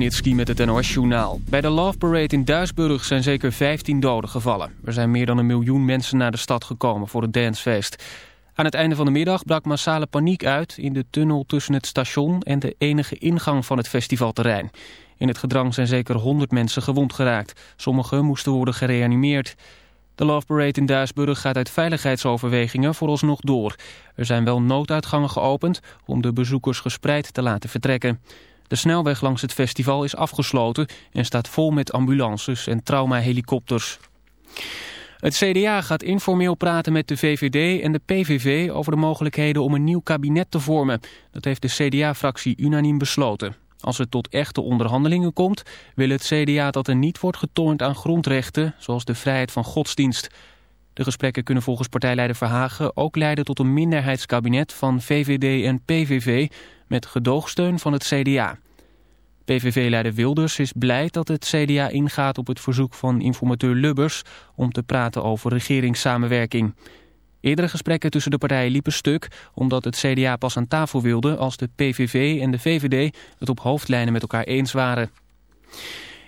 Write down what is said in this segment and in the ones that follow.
Nitski met het NOS-journaal. Bij de Love Parade in Duisburg zijn zeker 15 doden gevallen. Er zijn meer dan een miljoen mensen naar de stad gekomen voor het dancefeest. Aan het einde van de middag brak massale paniek uit... in de tunnel tussen het station en de enige ingang van het festivalterrein. In het gedrang zijn zeker 100 mensen gewond geraakt. Sommigen moesten worden gereanimeerd. De Love Parade in Duisburg gaat uit veiligheidsoverwegingen vooralsnog door. Er zijn wel nooduitgangen geopend om de bezoekers gespreid te laten vertrekken. De snelweg langs het festival is afgesloten en staat vol met ambulances en traumahelikopters. Het CDA gaat informeel praten met de VVD en de PVV over de mogelijkheden om een nieuw kabinet te vormen. Dat heeft de CDA-fractie unaniem besloten. Als het tot echte onderhandelingen komt, wil het CDA dat er niet wordt getoond aan grondrechten, zoals de vrijheid van godsdienst. De gesprekken kunnen volgens partijleider Verhagen ook leiden tot een minderheidskabinet van VVD en PVV met gedoogsteun van het CDA. PVV-leider Wilders is blij dat het CDA ingaat op het verzoek van informateur Lubbers om te praten over regeringssamenwerking. Eerdere gesprekken tussen de partijen liepen stuk omdat het CDA pas aan tafel wilde als de PVV en de VVD het op hoofdlijnen met elkaar eens waren.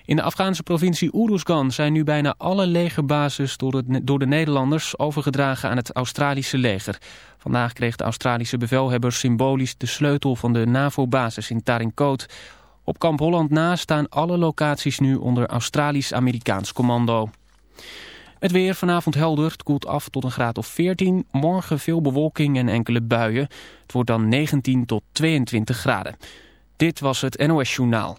In de Afghaanse provincie Uruzgan zijn nu bijna alle legerbases door, door de Nederlanders overgedragen aan het Australische leger. Vandaag kreeg de Australische bevelhebber symbolisch de sleutel van de NAVO-basis in Tarinkot. Op kamp Holland na staan alle locaties nu onder Australisch-Amerikaans commando. Het weer vanavond helder, het koelt af tot een graad of 14. Morgen veel bewolking en enkele buien. Het wordt dan 19 tot 22 graden. Dit was het NOS Journaal.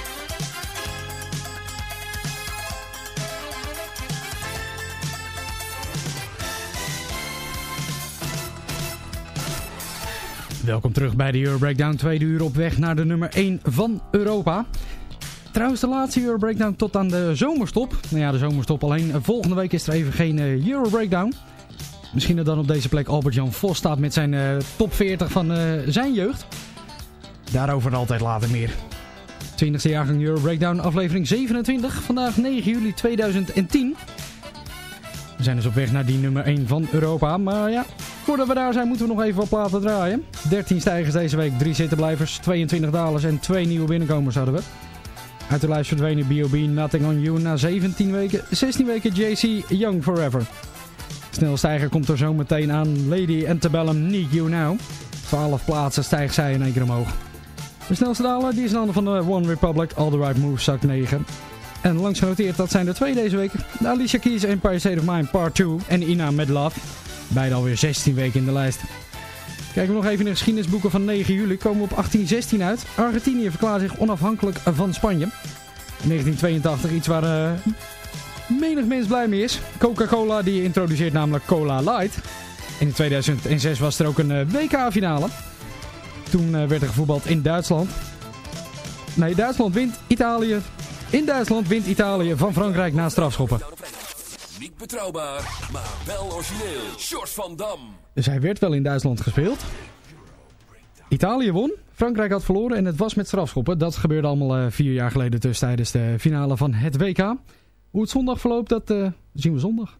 Welkom terug bij de Euro Breakdown. Tweede uur op weg naar de nummer 1 van Europa. Trouwens de laatste Euro Breakdown tot aan de zomerstop. Nou ja, de zomerstop alleen. Volgende week is er even geen uh, Euro Breakdown. Misschien dat dan op deze plek Albert-Jan Vos staat met zijn uh, top 40 van uh, zijn jeugd. Daarover altijd later meer. 20e jaargang Euro Breakdown aflevering 27. Vandaag 9 juli 2010. We zijn dus op weg naar die nummer 1 van Europa. Maar ja, voordat we daar zijn moeten we nog even wat platen draaien. 13 stijgers deze week, 3 zittenblijvers, 22 dalers en 2 nieuwe binnenkomers hadden we. Uit de lijst verdwenen B.O.B. Nothing On You na 17 weken, 16 weken JC Young Forever. Snel stijger komt er zo meteen aan Lady Antebellum Need You Now. 12 plaatsen stijgt zij in één keer omhoog. De snelste daler die is een ander van de One Republic, All The Right Moves, zak 9. En langs genoteerd, dat zijn er twee deze week. De Alicia Keys Empire State of Mind Part 2 en Ina Med Love. Beide alweer 16 weken in de lijst. Kijken we nog even in de geschiedenisboeken van 9 juli. Komen we op 1816 uit. Argentinië verklaart zich onafhankelijk van Spanje. In 1982 iets waar uh, menig mens blij mee is. Coca-Cola die introduceert namelijk Cola Light. In 2006 was er ook een uh, WK-finale. Toen uh, werd er gevoetbald in Duitsland. Nee, Duitsland wint. Italië in Duitsland wint Italië van Frankrijk na strafschoppen. Niet betrouwbaar, maar wel origineel. Short van Dam. Dus hij werd wel in Duitsland gespeeld. Italië won, Frankrijk had verloren en het was met strafschoppen. Dat gebeurde allemaal uh, vier jaar geleden dus tijdens de finale van het WK. Hoe het zondag verloopt, dat uh, zien we zondag.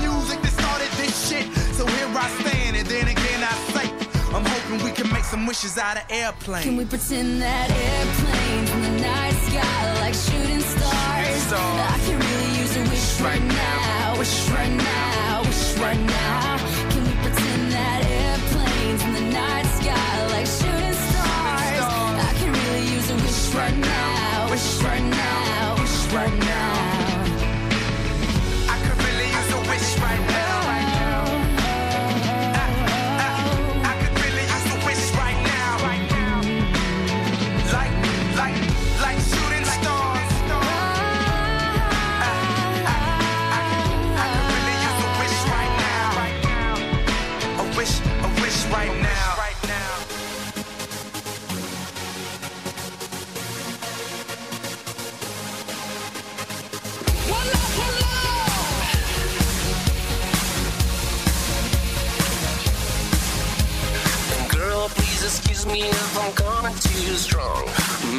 this shit? So here I stand, and then again I say, I'm hoping we can make some wishes out of airplanes. Can we pretend that airplanes in the night sky like shooting stars? stars. I can really use a wish right now, wish right now, wish right now. Can we pretend that airplanes in the night sky like shooting stars? I can really use a wish right now, wish right now, wish right now. Me if I'm coming too strong.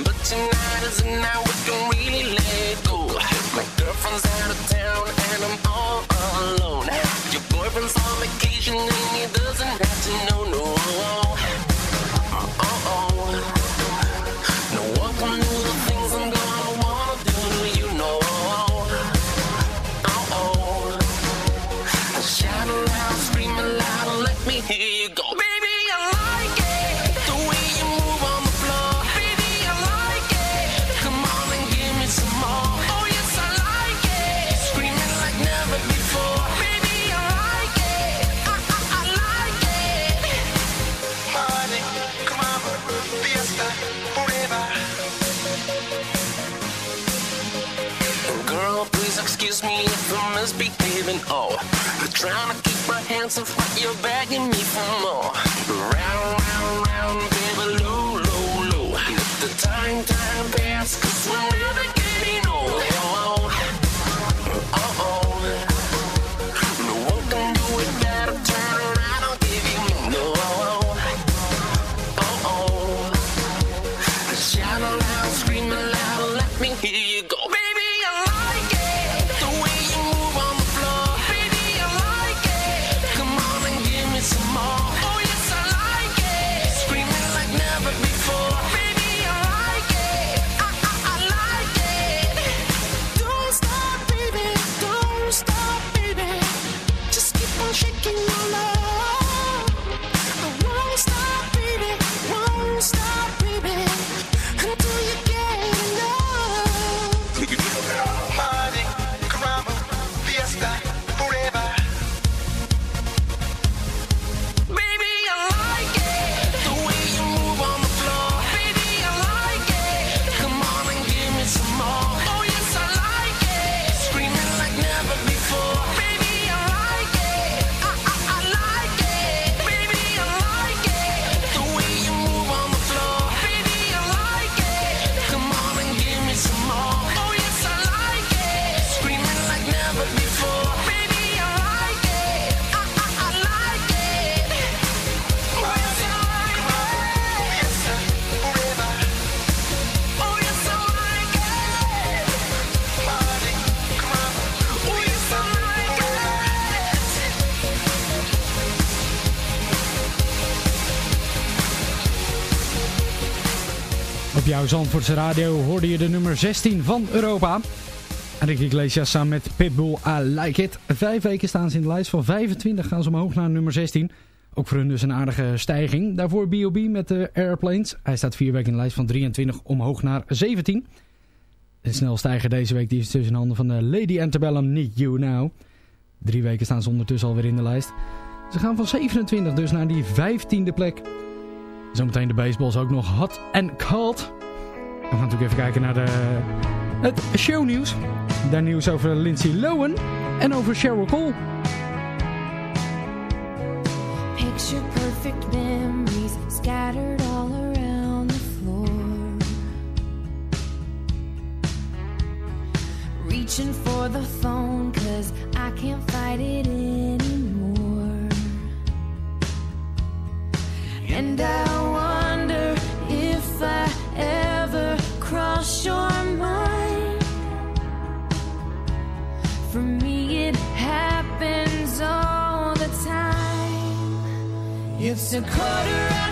But tonight is the night we can really let go. My girlfriend's out of town and I'm all alone. Your boyfriend's on vacation and he doesn't have to know, no. Trying to keep my hands off what you're begging me for more. Round, round, round, baby, low, low, low. Let the time, time pass, cause we're jouw Zandvoortse radio hoorde je de nummer 16 van Europa. Ricky Iglesias samen met Pitbull, I Like It. Vijf weken staan ze in de lijst. Van 25 gaan ze omhoog naar nummer 16. Ook voor hun dus een aardige stijging. Daarvoor B.O.B. met de Airplanes. Hij staat vier weken in de lijst van 23 omhoog naar 17. De snelstijger deze week die is tussen handen van de Lady Antebellum Need You Now. Drie weken staan ze ondertussen alweer in de lijst. Ze gaan van 27 dus naar die 15e plek. Zometeen de baseballs ook nog hot and cold. Gaan natuurlijk even kijken naar de, het shownieuws. Daar nieuws over Lindsay Lohan en over Cheryl Cole. Picture perfect memories scattered all around the floor. Reaching for the phone, cause I can't fight it anymore. And I wonder if I ever cross your mind. For me, it happens all the time. It's a quarter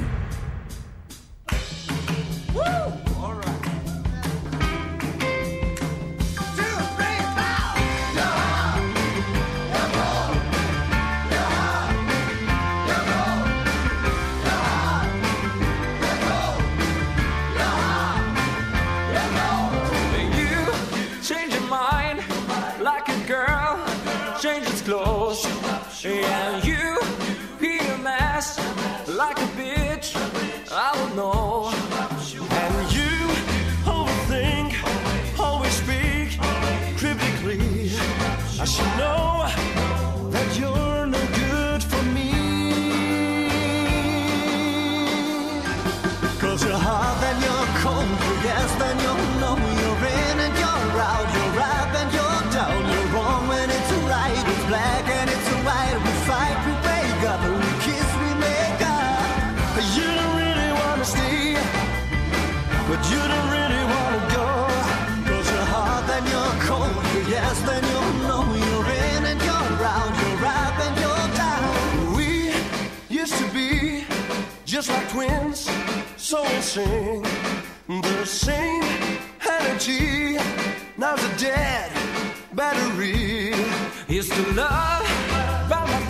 Twins, so sing the same energy. Now's a dead battery. Used to love about my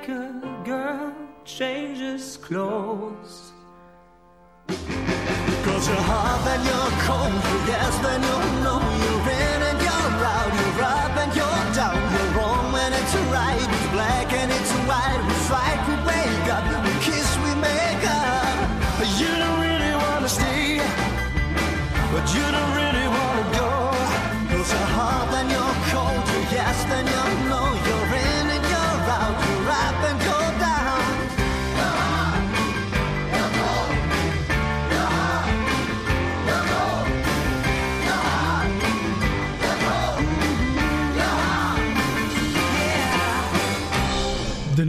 like a girl changes clothes. Cause you're hot, then you're cold, you're yes, then you're no, you're in and you're out, you're up and you're down, you're wrong when it's right, it's black and it's white, we wake we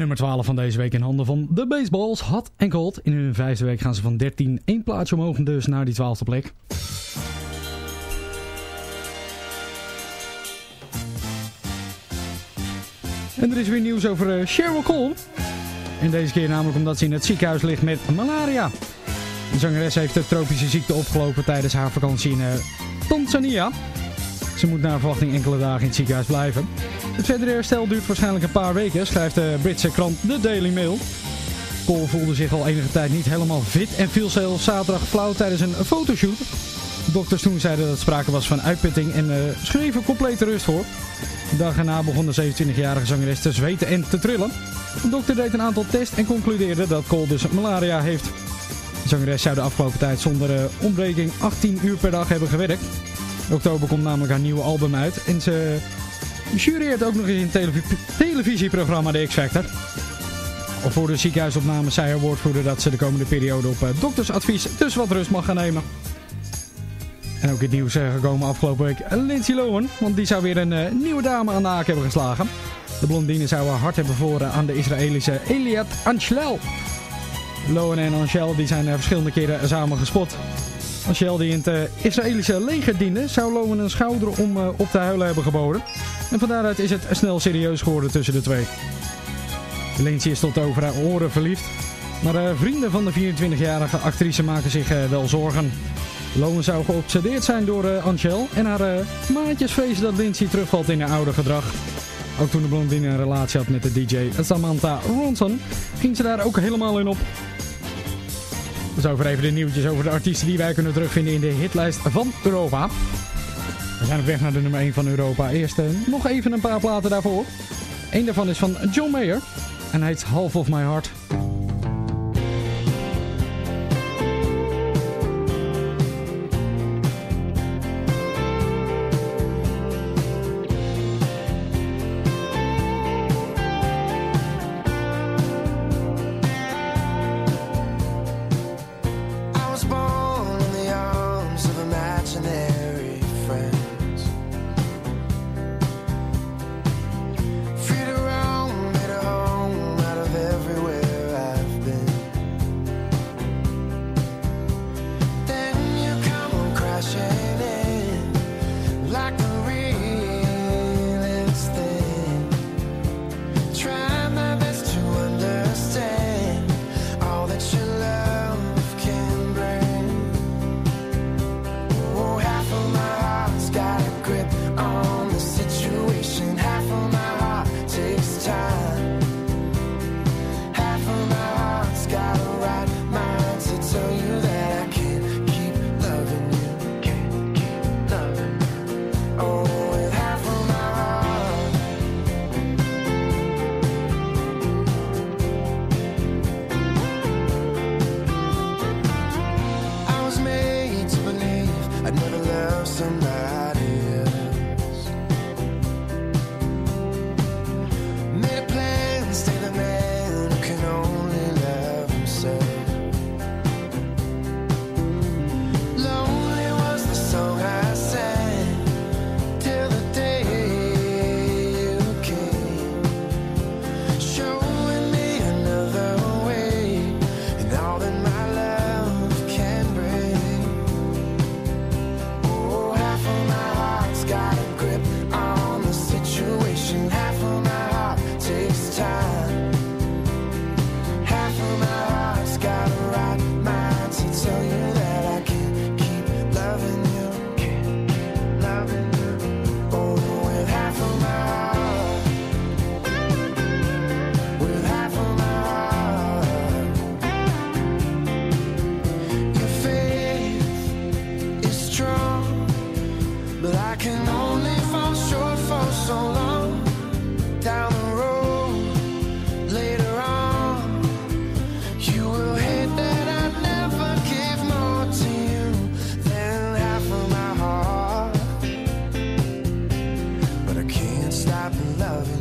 nummer 12 van deze week in handen van de Baseballs. Hot en Cold. In hun vijfde week gaan ze van 13 één plaatsje omhoog dus naar die twaalfde plek. En er is weer nieuws over eh, Cheryl Cole. En deze keer namelijk omdat ze in het ziekenhuis ligt met malaria. De zangeres heeft de tropische ziekte opgelopen tijdens haar vakantie in eh, Tanzania. Ze moet naar verwachting enkele dagen in het ziekenhuis blijven. Het verdere herstel duurt waarschijnlijk een paar weken, schrijft de Britse krant The Daily Mail. Cole voelde zich al enige tijd niet helemaal fit en viel zelfs zaterdag flauw tijdens een fotoshoot. Dokters toen zeiden dat sprake was van uitputting en uh, schreven complete rust voor. De dag erna begon de 27-jarige zangeres te zweten en te trillen. De dokter deed een aantal tests en concludeerde dat Cole dus malaria heeft. De zangeres zou de afgelopen tijd zonder uh, ontbreking 18 uur per dag hebben gewerkt. Oktober komt namelijk haar nieuwe album uit en ze jureert ook nog eens in het televi televisieprogramma The X Factor. Of voor de ziekenhuisopname zei haar woordvoerder dat ze de komende periode op uh, doktersadvies dus wat rust mag gaan nemen. En ook het nieuws uh, gekomen afgelopen week Lindsay Lohan, want die zou weer een uh, nieuwe dame aan de haak hebben geslagen. De blondine zou haar hart hebben verloren aan de Israëlische Eliat Anshel. Lohan en Anshel die zijn verschillende keren samen gespot. Anshel die in het uh, Israëlische leger diende, zou Lohan een schouder om uh, op te huilen hebben geboden. En van daaruit is het snel serieus geworden tussen de twee. Lindsay is tot over haar oren verliefd. Maar uh, vrienden van de 24-jarige actrice maken zich wel zorgen. Lohan zou geobsedeerd zijn door Angel en haar maatjes vrezen dat Lindsay terugvalt in haar oude gedrag. Ook toen de blondine een relatie had met de DJ Samantha Ronson, ging ze daar ook helemaal in op. Dus over even de nieuwtjes over de artiesten die wij kunnen terugvinden in de hitlijst van Europa. We zijn op weg naar de nummer 1 van Europa. Eerst uh, nog even een paar platen daarvoor. Eén daarvan is van John Mayer. En hij heet Half of My Heart. stop loving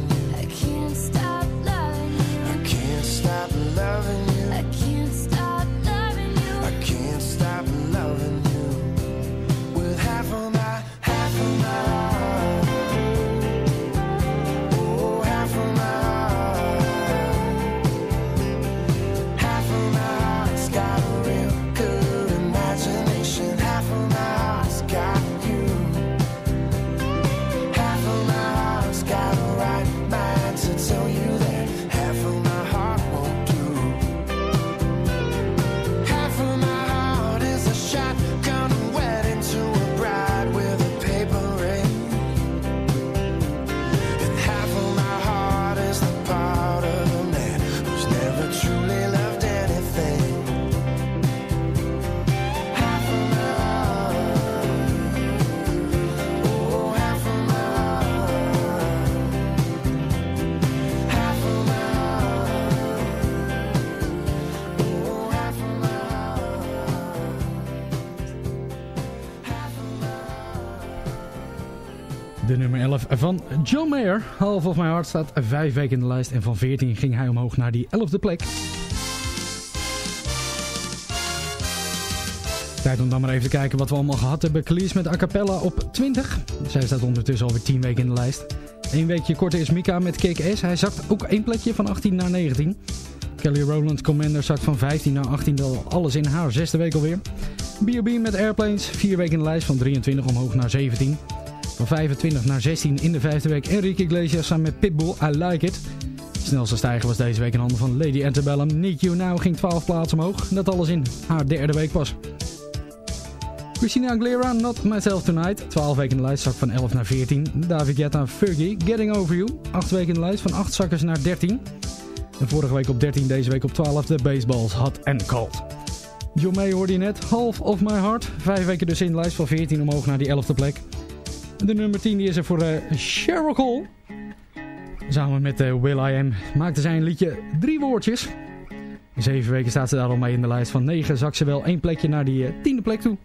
van John Mayer. Half of My Heart staat vijf weken in de lijst. En van 14 ging hij omhoog naar die 11e plek. Tijd om dan maar even te kijken wat we allemaal gehad hebben. Cleese met A Cappella op 20. Zij staat ondertussen alweer 10 weken in de lijst. Eén weekje korter is Mika met Kick S. Hij zakt ook één plekje van 18 naar 19. Kelly Rowland Commander zakt van 15 naar 18. Alles in haar zesde week alweer. B.O.B. met Airplanes. Vier weken in de lijst van 23 omhoog naar 17. Van 25 naar 16 in de vijfde week. Enrique Iglesias samen met Pitbull, I Like It. De snelste stijger was deze week in handen van Lady Antebellum. Need You Now ging 12 plaatsen omhoog. Dat alles in haar derde week pas. Christina Aguilera, Not Myself Tonight. 12 weken in de lijst, zak van 11 naar 14. David Guetta, Fergie, Getting Over You. 8 weken in de lijst, van 8 zakkers naar 13. En vorige week op 13, deze week op 12 de Baseballs, Hot and Cold. John May hoorde je net, Half of My Heart. 5 weken dus in de lijst, van 14 omhoog naar die 11e plek. De nummer 10 die is er voor Cheryl Cole. Samen met uh, Will I Am maakte zij een liedje drie woordjes. In 7 weken staat ze daar al mee in de lijst. Van 9 zak ze wel één plekje naar die uh, tiende plek toe.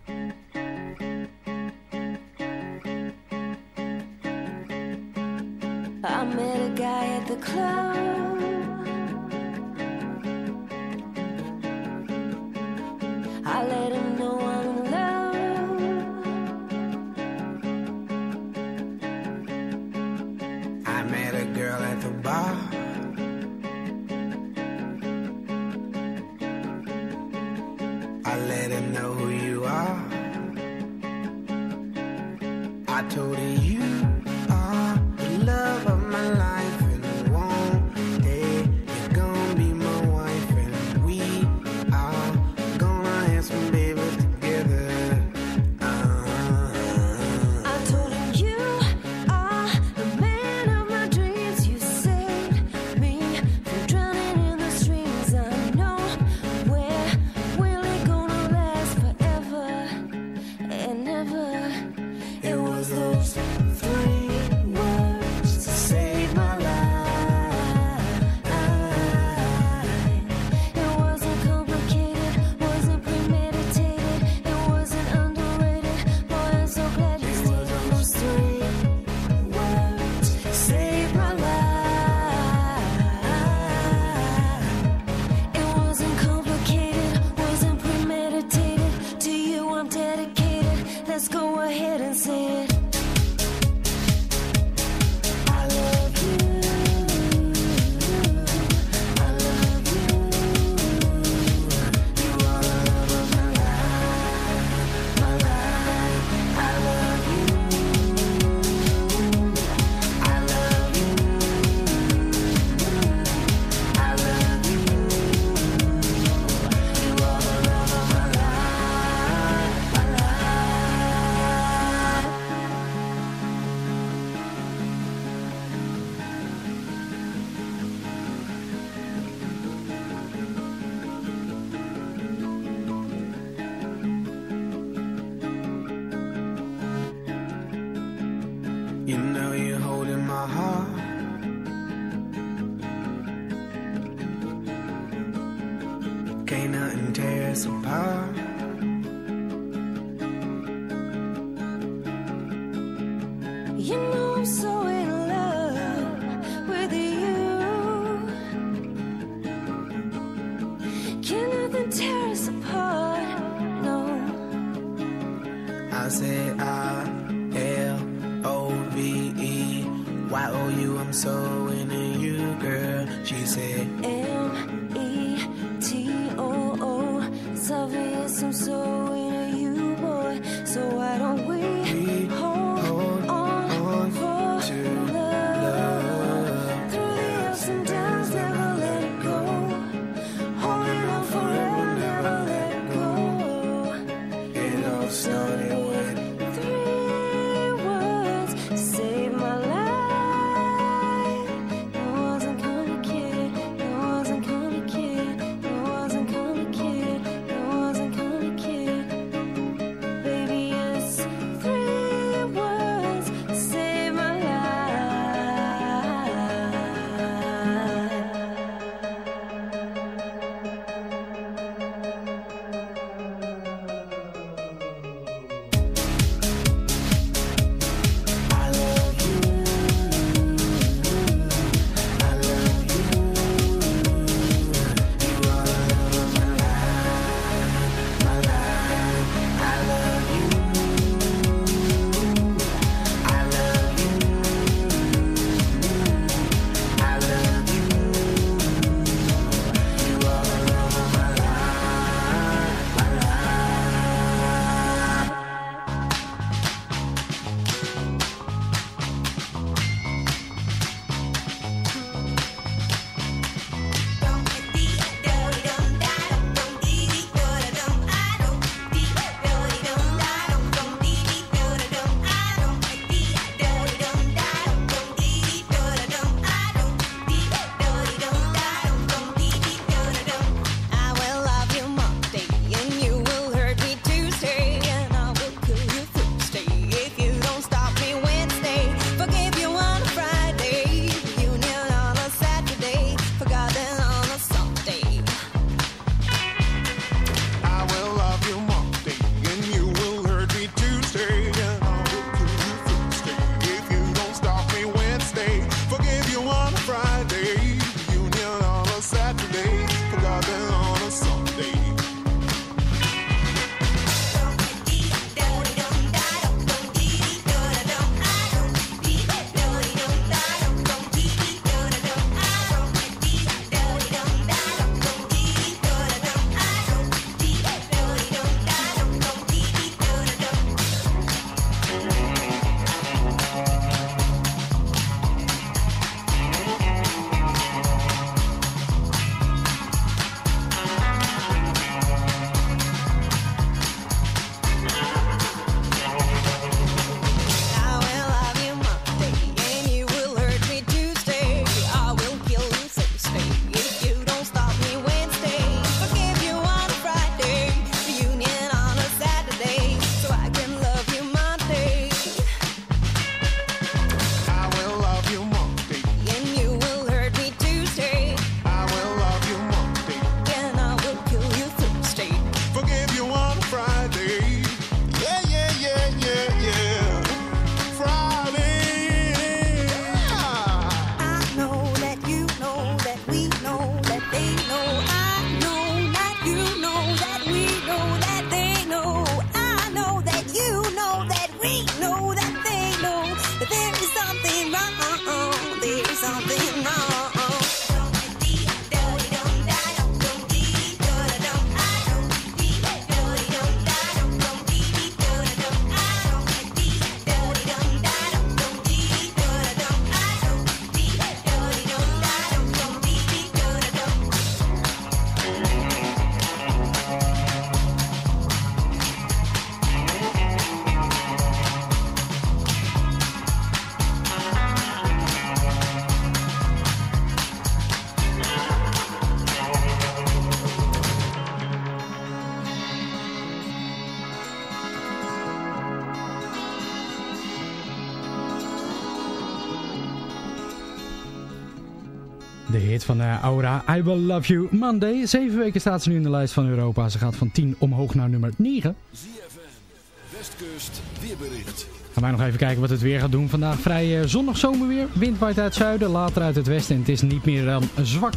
van uh, Aura. I Will Love You Monday. Zeven weken staat ze nu in de lijst van Europa. Ze gaat van 10 omhoog naar nummer 9. ZFN, Westkust, weerbericht. Gaan wij nog even kijken wat het weer gaat doen. Vandaag vrij eh, zonnig zomerweer. Wind waait uit het zuiden, later uit het westen. En het is niet meer dan zwak.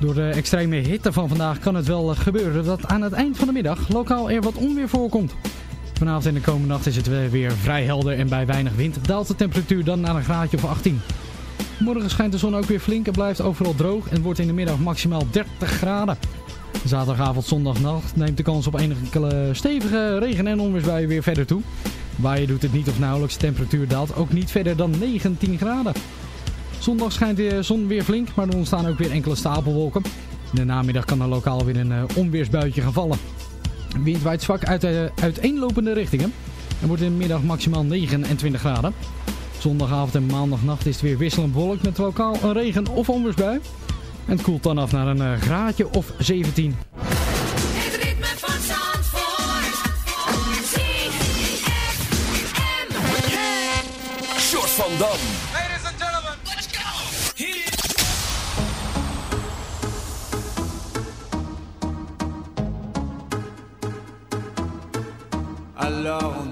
Door de extreme hitte van vandaag kan het wel gebeuren dat aan het eind van de middag lokaal er wat onweer voorkomt. Vanavond en de komende nacht is het weer vrij helder en bij weinig wind daalt de temperatuur dan naar een graadje of 18. Morgen schijnt de zon ook weer flink en blijft overal droog en wordt in de middag maximaal 30 graden. Zaterdagavond, zondagnacht neemt de kans op enige stevige regen- en onweersbuien weer verder toe. Waaien doet het niet of nauwelijks, de temperatuur daalt ook niet verder dan 19 graden. Zondag schijnt de zon weer flink, maar er ontstaan ook weer enkele stapelwolken. In de namiddag kan er lokaal weer een eh, onweersbuitje gaan vallen. Wind waait zwak uit eh, uiteenlopende richtingen en wordt in de middag maximaal 29 graden. Zondagavond en maandagnacht is het weer wisselend bewolkt met lokaal een regen- of onweersbui. En het koelt dan af naar een eh, graadje of 17. Het ritme van Zandvoort. ZFM. Short van Dam. Ladies and gentlemen, let's go. Alors on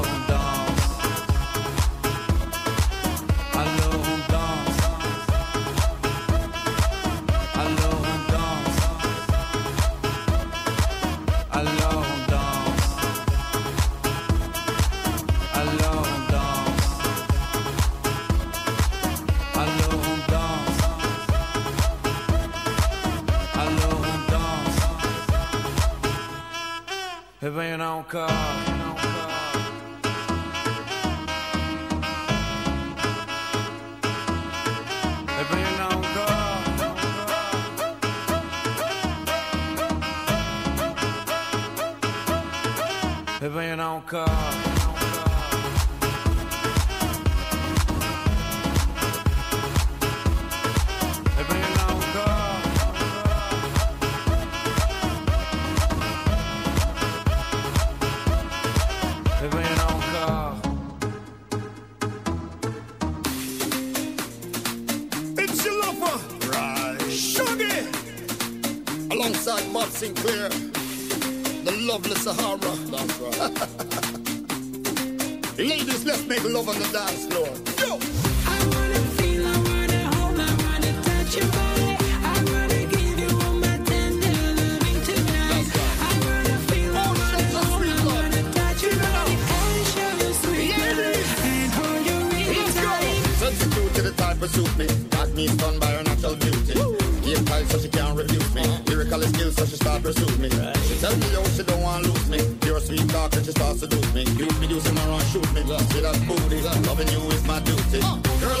so she start pursue me. She tell me yo, she don't want lose me. Pure sweet talk, and she start seduce me. You be using my run, shoot me. See that booty, loving you is my duty. Girl,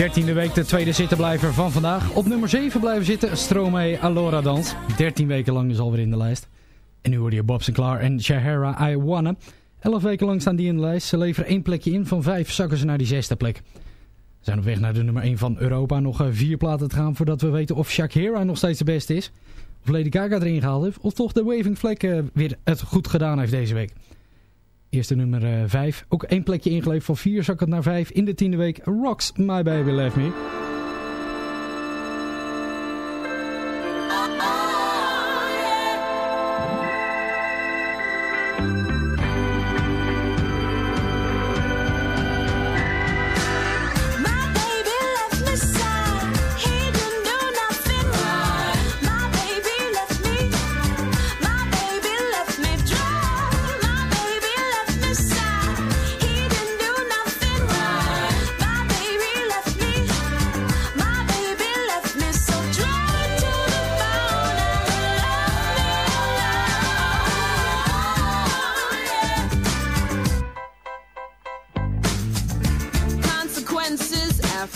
13e week de tweede zittenblijver van vandaag. Op nummer 7 blijven zitten Stromae Alora Dans. 13 weken lang dus alweer in de lijst. En nu worden je Bob Sinclair en Shahara I Wanna. 11 weken lang staan die in de lijst. Ze leveren één plekje in. Van 5 zakken ze naar die zesde plek. We zijn op weg naar de nummer 1 van Europa. Nog eh, vier platen te gaan voordat we weten of Shakira nog steeds de beste is. Of Lady Gaga erin gehaald heeft. Of toch de Waving Flag eh, weer het goed gedaan heeft deze week. Eerste nummer 5. Ook één plekje ingeleverd. Van 4 zak het naar 5 in de tiende week. Rocks My Baby Left Me.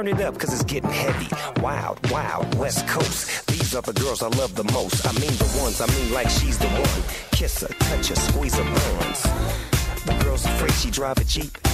Turn it up, cause it's getting heavy. Wild, wild, West Coast. These are the girls I love the most. I mean the ones, I mean like she's the one. Kiss her, touch her, squeeze her buns. The girl's afraid she drive a Jeep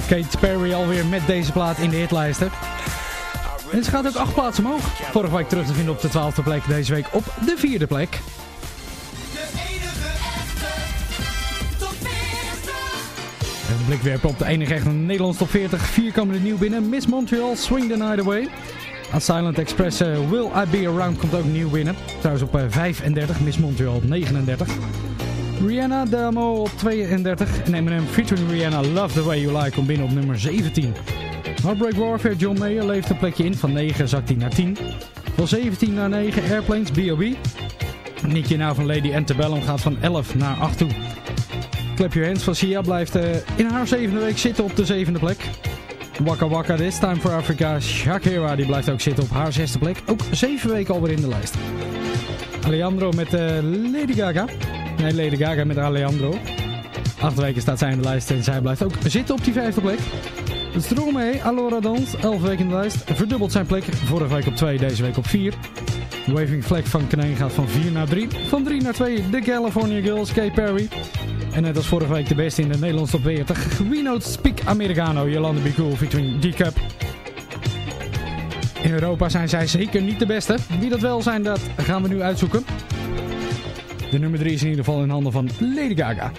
Staat Kate Perry alweer met deze plaat in de hitlijsten. En ze gaat ook acht plaatsen omhoog. Vorige week terug te vinden op de twaalfde plek. Deze week op de vierde plek. Een blik werpen op de enige echte Nederlands top 40. Vier komen er nieuw binnen. Miss Montreal, Swing the Night Away. Aan Silent Express eh, Will I Be Around komt ook nieuw binnen. Trouwens op eh, 35, Miss Montreal op 39. Rihanna Damo op 32. En Eminem featuring Rihanna Love The Way You Like komt binnen op nummer 17. Heartbreak Warfare John Mayer leeft een plekje in. Van 9 zakt hij naar 10. Van 17 naar 9 Airplanes B.O.B. Nietje nou van Lady Antebellum gaat van 11 naar 8 toe. Clap Your Hands van Sia blijft eh, in haar zevende week zitten op de zevende plek. Waka Waka This Time for Africa. Shakira die blijft ook zitten op haar zesde plek. Ook zeven weken alweer in de lijst. Alejandro met eh, Lady Gaga. Nee, Lady Gaga met Alejandro. Acht weken staat zij in de lijst en zij blijft ook zitten op die vijfde plek. Stromae, Allora Dans, elf weken in de lijst. Verdubbelt zijn plek. Vorige week op 2, deze week op 4. Waving Flag van Kaneen gaat van 4 naar 3. Van 3 naar 2 de California Girls, Kay Perry. En net als vorige week de beste in de Nederlands top 40. We Know Speak Americano, Jolanda Be Cool featuring D-Cup. In Europa zijn zij zeker niet de beste. Wie dat wel zijn, dat gaan we nu uitzoeken. De nummer 3 is in ieder geval in handen van Lady Gaga.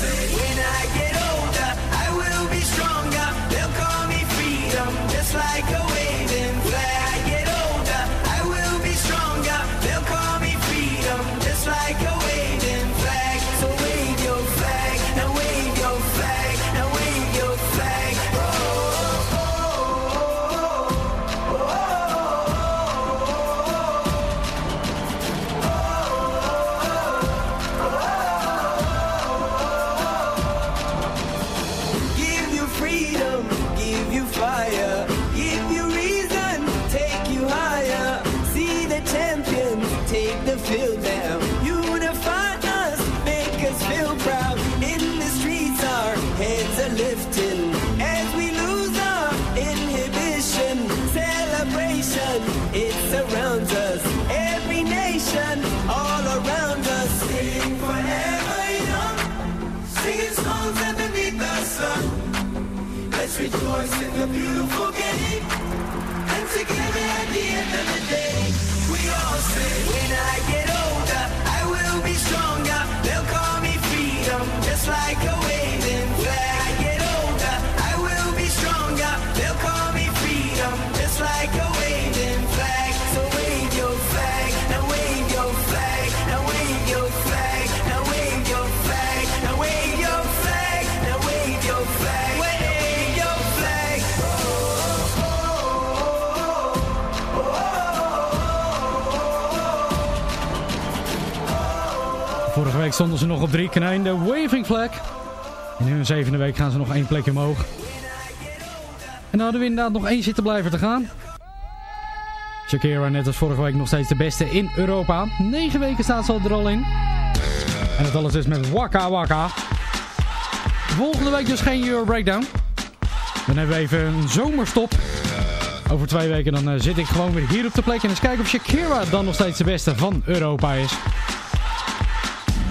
City. stonden ze nog op drie konijn, de Waving Flag. En in hun zevende week gaan ze nog één plekje omhoog. En dan hadden we inderdaad nog één zitten blijven te gaan. Shakira net als vorige week nog steeds de beste in Europa. Negen weken staat ze al er al in. En dat alles is met Waka Waka. Volgende week dus geen Euro Breakdown. Dan hebben we even een zomerstop. Over twee weken dan eh, zit ik gewoon weer hier op de plek. En eens kijken of Shakira dan nog steeds de beste van Europa is.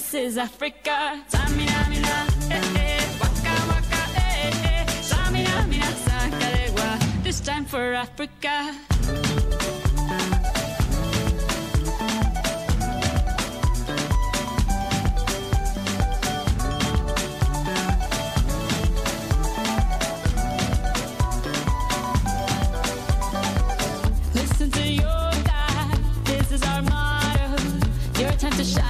This is Africa. Waka, waka, eh, eh. eh, eh. This time for Africa. Listen to your This is our motto. Your time to shine.